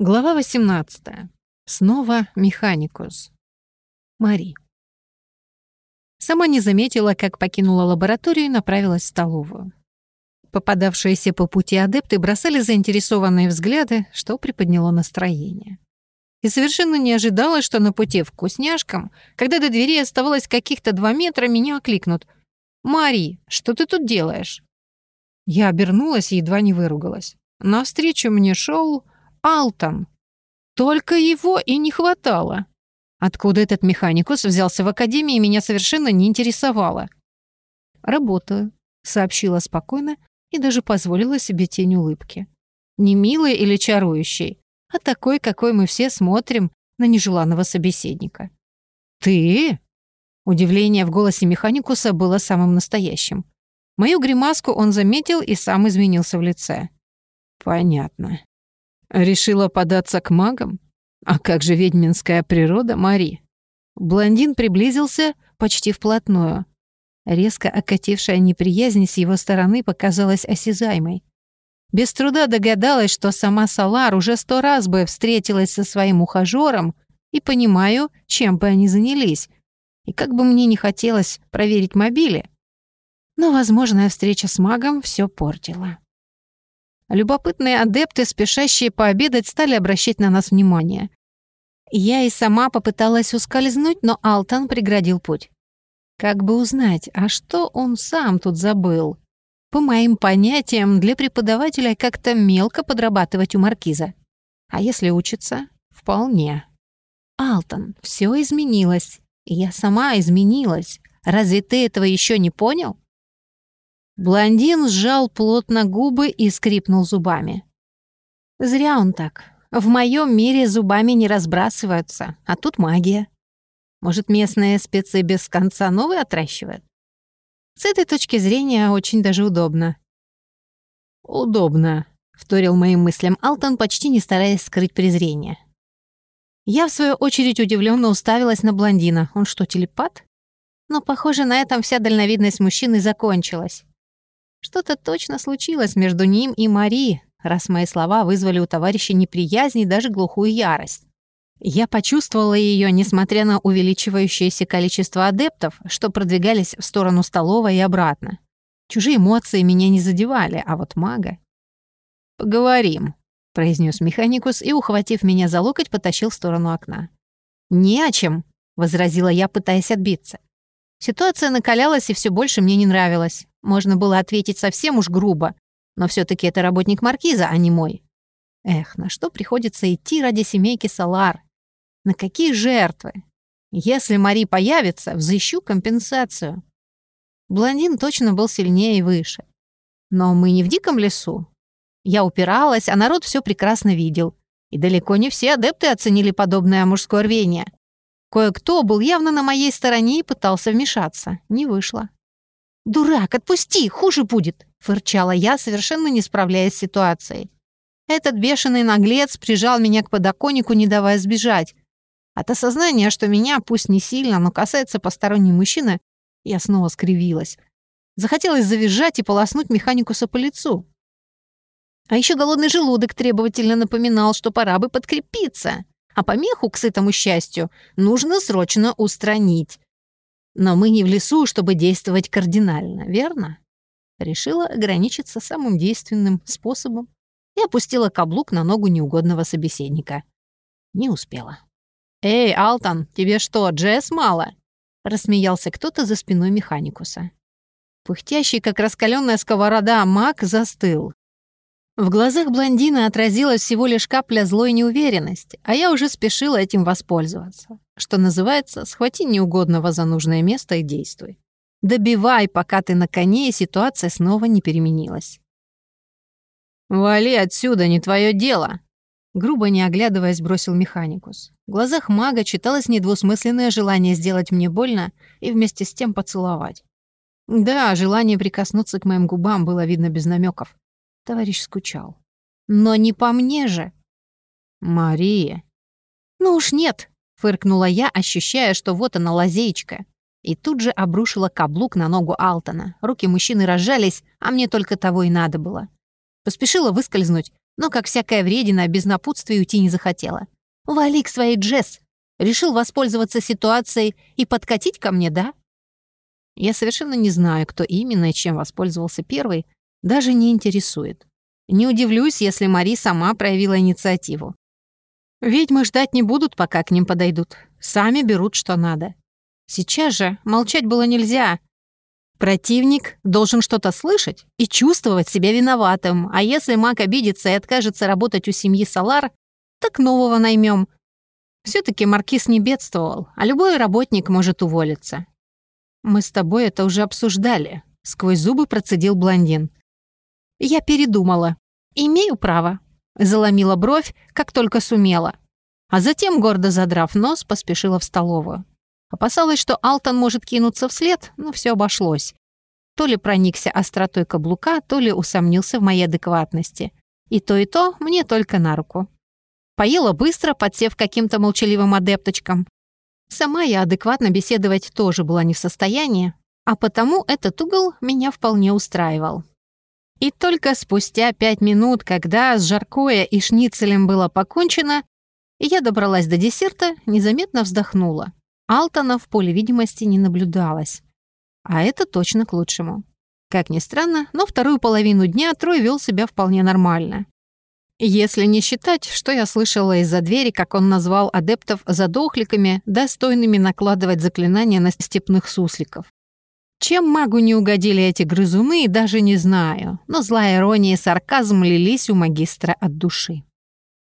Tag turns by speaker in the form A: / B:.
A: Глава 18. Снова механикус. Мари. Сама не заметила, как покинула лабораторию и направилась в столовую. Попадавшиеся по пути адепты бросали заинтересованные взгляды, что приподняло настроение. И совершенно не ожидала, что на пути вкусняшкам, когда до двери оставалось каких-то два метра, меня окликнут. «Мари, что ты тут делаешь?» Я обернулась и едва не выругалась. Навстречу мне шел Алтон. Только его и не хватало. Откуда этот механикус взялся в академии, меня совершенно не интересовало. «Работаю», — сообщила спокойно и даже позволила себе тень улыбки. Не милой или чарующей, а такой, какой мы все смотрим на нежеланного собеседника. «Ты?» Удивление в голосе механикуса было самым настоящим. Мою гримаску он заметил и сам изменился в лице. «Понятно. Решила податься к магам? А как же ведьминская природа, Мари? Блондин приблизился почти вплотную. Резко окатившая неприязнь с его стороны показалась осязаемой. Без труда догадалась, что сама Салар уже сто раз бы встретилась со своим ухажером и понимаю, чем бы они занялись. И как бы мне не хотелось проверить мобили, но возможная встреча с магом все портила. Любопытные адепты, спешащие пообедать, стали обращать на нас внимание. Я и сама попыталась ускользнуть, но Алтан преградил путь. Как бы узнать, а что он сам тут забыл? По моим понятиям, для преподавателя как-то мелко подрабатывать у маркиза. А если учиться? Вполне. Алтан, все изменилось. Я сама изменилась. Разве ты этого еще не понял? Блондин сжал плотно губы и скрипнул зубами. «Зря он так. В моем мире зубами не разбрасываются, а тут магия. Может, местные спецы без конца новые отращивают? С этой точки зрения очень даже удобно». «Удобно», — вторил моим мыслям Алтон, почти не стараясь скрыть презрение. Я, в свою очередь, удивленно уставилась на блондина. Он что, телепат? Но, похоже, на этом вся дальновидность мужчины закончилась. Что-то точно случилось между ним и Мари, раз мои слова вызвали у товарища неприязнь и даже глухую ярость. Я почувствовала ее, несмотря на увеличивающееся количество адептов, что продвигались в сторону столовой и обратно. Чужие эмоции меня не задевали, а вот мага... «Поговорим», — произнес механикус и, ухватив меня за локоть, потащил в сторону окна. «Не о чем», — возразила я, пытаясь отбиться. Ситуация накалялась и все больше мне не нравилась. Можно было ответить совсем уж грубо, но все таки это работник маркиза, а не мой. Эх, на что приходится идти ради семейки Салар? На какие жертвы? Если Мари появится, взыщу компенсацию. Блондин точно был сильнее и выше. Но мы не в диком лесу. Я упиралась, а народ все прекрасно видел. И далеко не все адепты оценили подобное мужское рвение. Кое-кто был явно на моей стороне и пытался вмешаться. Не вышло. «Дурак, отпусти, хуже будет!» — фырчала я, совершенно не справляясь с ситуацией. Этот бешеный наглец прижал меня к подоконнику, не давая сбежать. От осознания, что меня, пусть не сильно, но касается посторонней мужчины, я снова скривилась. Захотелось завизжать и полоснуть механикуса по лицу. А еще голодный желудок требовательно напоминал, что пора бы подкрепиться а помеху к сытому счастью нужно срочно устранить. Но мы не в лесу, чтобы действовать кардинально, верно? Решила ограничиться самым действенным способом и опустила каблук на ногу неугодного собеседника. Не успела. «Эй, Алтан, тебе что, Джесс мало?» Рассмеялся кто-то за спиной механикуса. Пыхтящий, как раскаленная сковорода, маг застыл. В глазах блондина отразилась всего лишь капля злой неуверенности, а я уже спешила этим воспользоваться. Что называется, схвати неугодного за нужное место и действуй. Добивай, пока ты на коне, и ситуация снова не переменилась. «Вали отсюда, не твое дело!» Грубо не оглядываясь, бросил механикус. В глазах мага читалось недвусмысленное желание сделать мне больно и вместе с тем поцеловать. Да, желание прикоснуться к моим губам было видно без намеков. Товарищ скучал. «Но не по мне же!» «Мария!» «Ну уж нет!» — фыркнула я, ощущая, что вот она лазеечка. И тут же обрушила каблук на ногу Алтона. Руки мужчины разжались, а мне только того и надо было. Поспешила выскользнуть, но, как всякая вредина, без напутствия уйти не захотела. «Вали к своей Джесс! Решил воспользоваться ситуацией и подкатить ко мне, да?» Я совершенно не знаю, кто именно и чем воспользовался первый, даже не интересует. Не удивлюсь, если Мари сама проявила инициативу. Ведьмы ждать не будут, пока к ним подойдут. Сами берут, что надо. Сейчас же молчать было нельзя. Противник должен что-то слышать и чувствовать себя виноватым, а если маг обидится и откажется работать у семьи Салар, так нового наймем. все таки Маркиз не бедствовал, а любой работник может уволиться. «Мы с тобой это уже обсуждали», — сквозь зубы процедил блондин. «Я передумала. Имею право», — заломила бровь, как только сумела. А затем, гордо задрав нос, поспешила в столовую. Опасалась, что Алтон может кинуться вслед, но все обошлось. То ли проникся остротой каблука, то ли усомнился в моей адекватности. И то, и то мне только на руку. Поела быстро, подсев каким-то молчаливым адепточкам. Сама я адекватно беседовать тоже была не в состоянии, а потому этот угол меня вполне устраивал. И только спустя пять минут, когда с жаркое и шницелем было покончено, я добралась до десерта, незаметно вздохнула. Алтона в поле видимости не наблюдалось. А это точно к лучшему. Как ни странно, но вторую половину дня Трой вел себя вполне нормально. Если не считать, что я слышала из-за двери, как он назвал адептов задохликами, достойными накладывать заклинания на степных сусликов. Чем магу не угодили эти грызуны, даже не знаю, но злая ирония и сарказм лились у магистра от души.